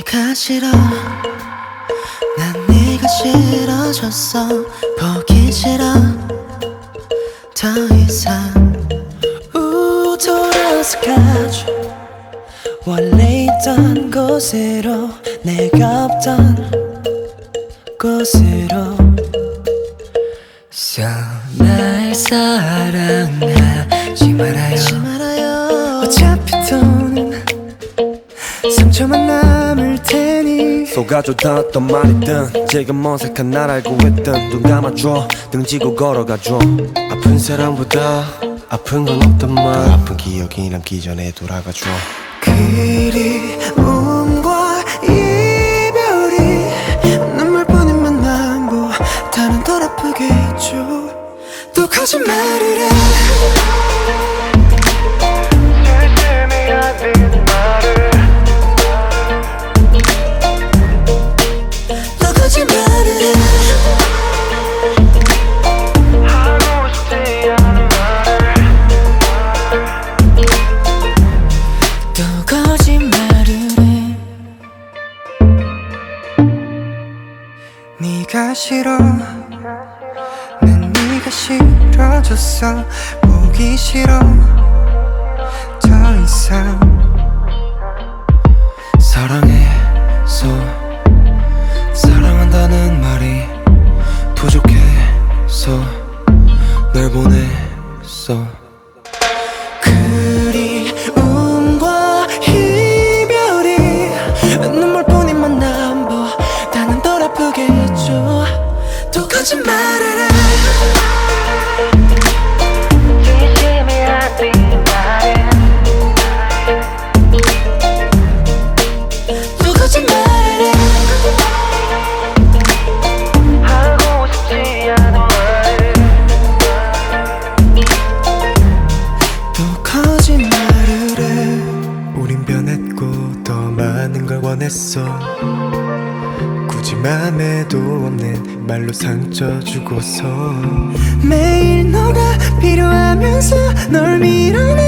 네가 싫어. 난 네가 싫어졌어. 보기 싫어. 더 이상 우돌아서 가줘 원래 있던 곳으로 내가 없던 곳으로. So 날 사랑하지 말아요. 어차피 돈 상처만 속아줘 닿았던 말이든 지금 어색한 날 알고 있든 눈 감아줘. 등지고 걸어가줘. 아픈 사랑보다 아픈 건 없단 말. 아픈 기억이 남기 전에 돌아가줘. 그리움과 이별이 눈물뿐인 만남 보다는 덜 아프게 해줘 또 거짓말을 해 네가 싫어. 난 네가 싫어졌어. 보기 싫어. 더 이상 아프게 해줘. 또 거짓말을 우린 변했고 더 많은 걸 원했어 굳이 맘에도 없는 말로 상처 주고서. 매일 너가 필요하면서 널 밀어내